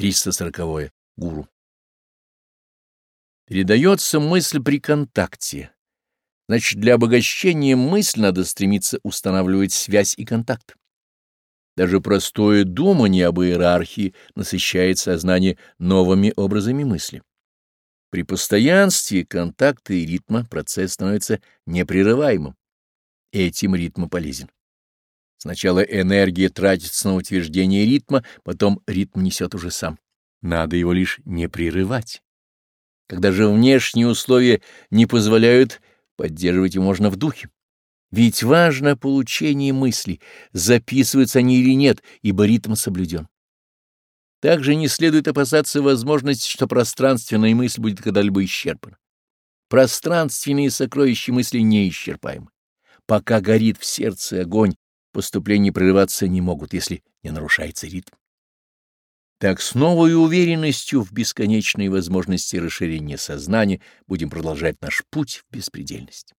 340 гуру. Передается мысль при контакте. Значит, для обогащения мысль надо стремиться устанавливать связь и контакт. Даже простое думание об иерархии насыщает сознание новыми образами мысли. При постоянстве контакта и ритма процесс становится непрерываемым. Этим ритм полезен. Сначала энергия тратится на утверждение ритма, потом ритм несет уже сам. Надо его лишь не прерывать. Когда же внешние условия не позволяют, поддерживать его можно в духе. Ведь важно получение мысли, записываются они или нет, ибо ритм соблюден. Также не следует опасаться возможности, что пространственная мысль будет когда-либо исчерпана. Пространственные сокровища мысли неисчерпаемы. Пока горит в сердце огонь, Поступления прерываться не могут, если не нарушается ритм. Так с новой уверенностью в бесконечной возможности расширения сознания будем продолжать наш путь в беспредельность.